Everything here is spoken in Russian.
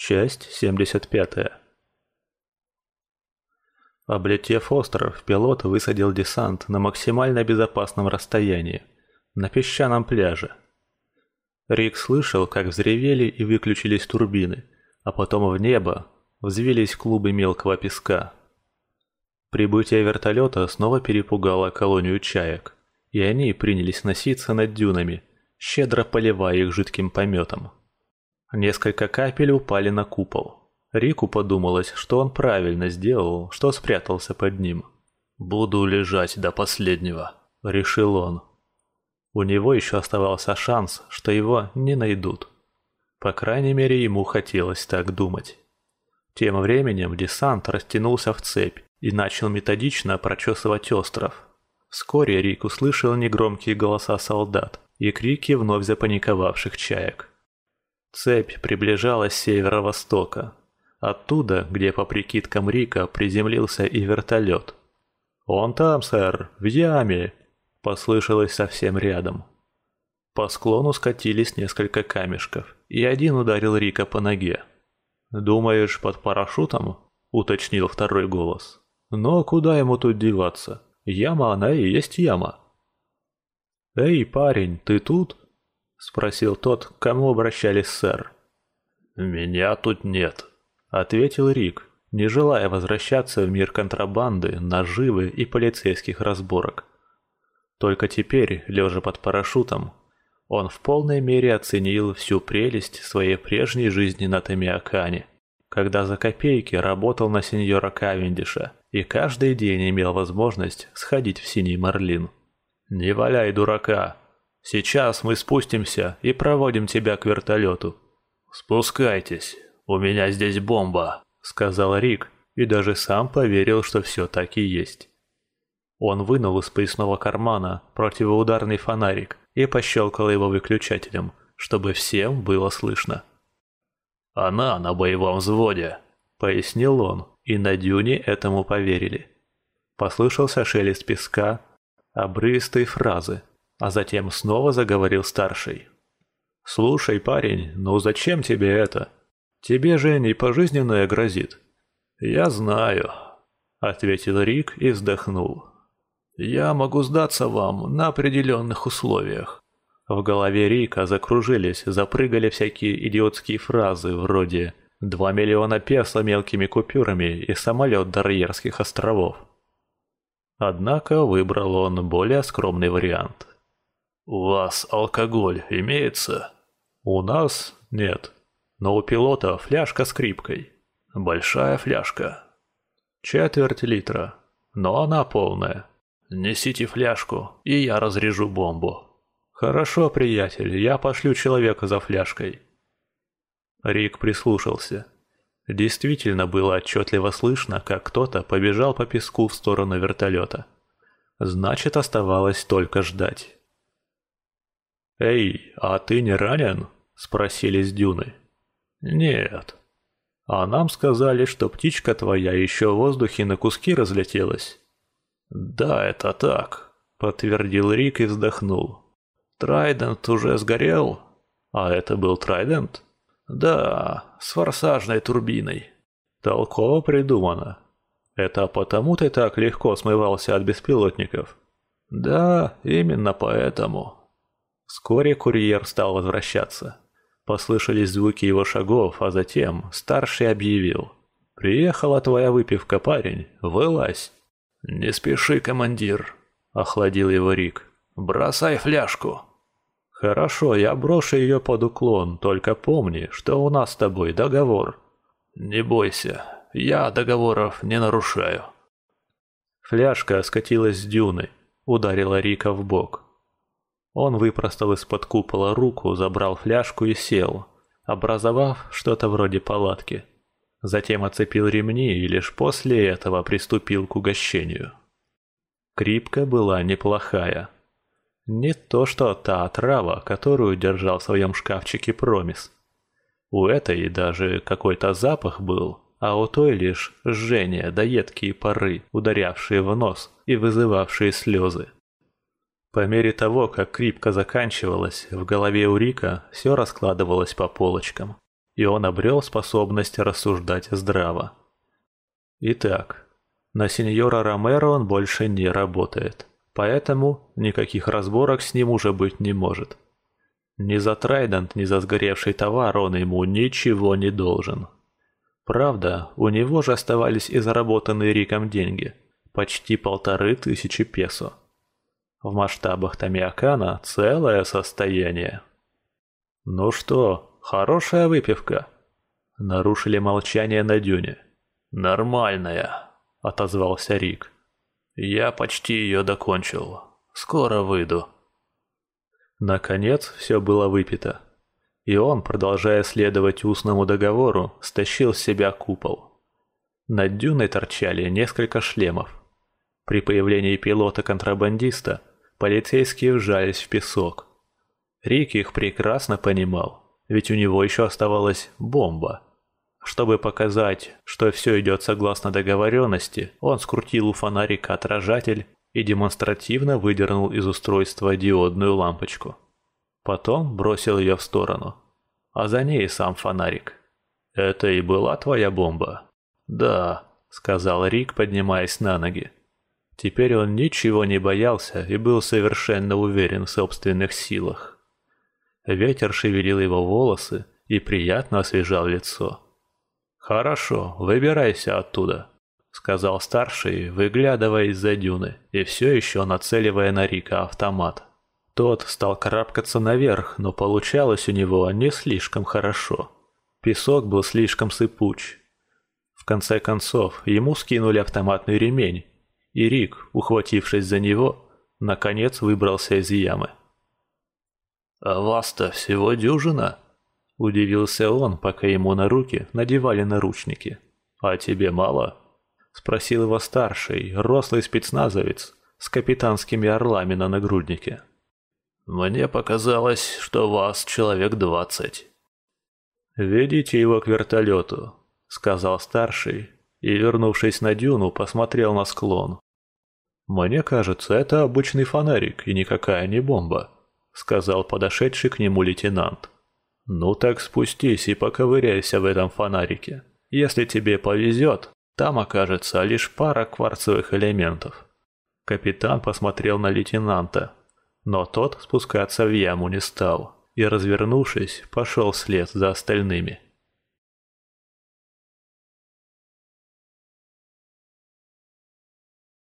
Часть 75. Облетев остров, пилот высадил десант на максимально безопасном расстоянии, на песчаном пляже. Рик слышал, как взревели и выключились турбины, а потом в небо взвились клубы мелкого песка. Прибытие вертолета снова перепугало колонию чаек, и они принялись носиться над дюнами, щедро поливая их жидким пометом. Несколько капель упали на купол. Рику подумалось, что он правильно сделал, что спрятался под ним. «Буду лежать до последнего», — решил он. У него еще оставался шанс, что его не найдут. По крайней мере, ему хотелось так думать. Тем временем десант растянулся в цепь и начал методично прочесывать остров. Вскоре Рик услышал негромкие голоса солдат и крики вновь запаниковавших чаек. Цепь приближалась с северо-востока, оттуда, где по прикидкам Рика приземлился и вертолет. «Он там, сэр, в яме!» – послышалось совсем рядом. По склону скатились несколько камешков, и один ударил Рика по ноге. «Думаешь, под парашютом?» – уточнил второй голос. «Но куда ему тут деваться? Яма она и есть яма». «Эй, парень, ты тут?» — спросил тот, к кому обращались сэр. «Меня тут нет», — ответил Рик, не желая возвращаться в мир контрабанды, наживы и полицейских разборок. Только теперь, лежа под парашютом, он в полной мере оценил всю прелесть своей прежней жизни на Тамиакане, когда за копейки работал на сеньора Кавендиша и каждый день имел возможность сходить в Синий Марлин. «Не валяй дурака!» Сейчас мы спустимся и проводим тебя к вертолету». «Спускайтесь, у меня здесь бомба», — сказал Рик, и даже сам поверил, что все так и есть. Он вынул из поясного кармана противоударный фонарик и пощелкал его выключателем, чтобы всем было слышно. «Она на боевом взводе», — пояснил он, и на дюне этому поверили. Послышался шелест песка, обрывистые фразы, а затем снова заговорил старший. «Слушай, парень, ну зачем тебе это? Тебе же не пожизненное грозит». «Я знаю», — ответил Рик и вздохнул. «Я могу сдаться вам на определенных условиях». В голове Рика закружились, запрыгали всякие идиотские фразы вроде «два миллиона песо мелкими купюрами и самолет до островов». Однако выбрал он более скромный вариант. «У вас алкоголь имеется?» «У нас нет. Но у пилота фляжка с крипкой. Большая фляжка. Четверть литра. Но она полная. Несите фляжку, и я разрежу бомбу». «Хорошо, приятель, я пошлю человека за фляжкой». Рик прислушался. Действительно было отчетливо слышно, как кто-то побежал по песку в сторону вертолета. Значит, оставалось только ждать. «Эй, а ты не ранен?» – спросили с дюны. «Нет». «А нам сказали, что птичка твоя еще в воздухе на куски разлетелась». «Да, это так», – подтвердил Рик и вздохнул. «Трайдент уже сгорел?» «А это был Трайдент?» «Да, с форсажной турбиной». «Толково придумано. Это потому ты так легко смывался от беспилотников?» «Да, именно поэтому». Вскоре курьер стал возвращаться. Послышались звуки его шагов, а затем старший объявил. «Приехала твоя выпивка, парень, вылазь!» «Не спеши, командир», — охладил его Рик. «Бросай фляжку». «Хорошо, я брошу ее под уклон, только помни, что у нас с тобой договор». «Не бойся, я договоров не нарушаю». Фляжка скатилась с дюны, ударила Рика в бок. Он выпростал из-под купола руку, забрал фляжку и сел, образовав что-то вроде палатки. Затем оцепил ремни и лишь после этого приступил к угощению. Крипка была неплохая. Не то что та отрава, которую держал в своем шкафчике Промис. У этой даже какой-то запах был, а у той лишь жжение да едкие пары, ударявшие в нос и вызывавшие слезы. По мере того, как крипка заканчивалась, в голове у Рика все раскладывалось по полочкам. и он обрел способность рассуждать здраво. Итак, на сеньора Ромеро он больше не работает, поэтому никаких разборок с ним уже быть не может. Ни за Трайдент, ни за сгоревший товар он ему ничего не должен. Правда, у него же оставались и заработанные Риком деньги – почти полторы тысячи песо. В масштабах Тамиакана целое состояние. «Ну что, хорошая выпивка?» Нарушили молчание на дюне. «Нормальная», — отозвался Рик. «Я почти ее докончил. Скоро выйду». Наконец все было выпито. И он, продолжая следовать устному договору, стащил с себя купол. Над дюной торчали несколько шлемов. При появлении пилота-контрабандиста полицейские вжались в песок. Рик их прекрасно понимал, ведь у него еще оставалась бомба. Чтобы показать, что все идет согласно договоренности, он скрутил у фонарика отражатель и демонстративно выдернул из устройства диодную лампочку. Потом бросил ее в сторону. А за ней сам фонарик. «Это и была твоя бомба?» «Да», — сказал Рик, поднимаясь на ноги. Теперь он ничего не боялся и был совершенно уверен в собственных силах. Ветер шевелил его волосы и приятно освежал лицо. «Хорошо, выбирайся оттуда», — сказал старший, выглядывая из-за дюны и все еще нацеливая на Рика автомат. Тот стал карабкаться наверх, но получалось у него не слишком хорошо. Песок был слишком сыпуч. В конце концов, ему скинули автоматный ремень, и Рик, ухватившись за него, наконец выбрался из ямы. «А вас-то всего дюжина?» – удивился он, пока ему на руки надевали наручники. «А тебе мало?» – спросил его старший, рослый спецназовец с капитанскими орлами на нагруднике. «Мне показалось, что вас человек двадцать». «Ведите его к вертолету», — сказал старший, и, вернувшись на дюну, посмотрел на склон. «Мне кажется, это обычный фонарик и никакая не бомба», — сказал подошедший к нему лейтенант. «Ну так спустись и поковыряйся в этом фонарике. Если тебе повезет, там окажется лишь пара кварцевых элементов». Капитан посмотрел на лейтенанта, но тот спускаться в яму не стал и, развернувшись, пошел вслед за остальными.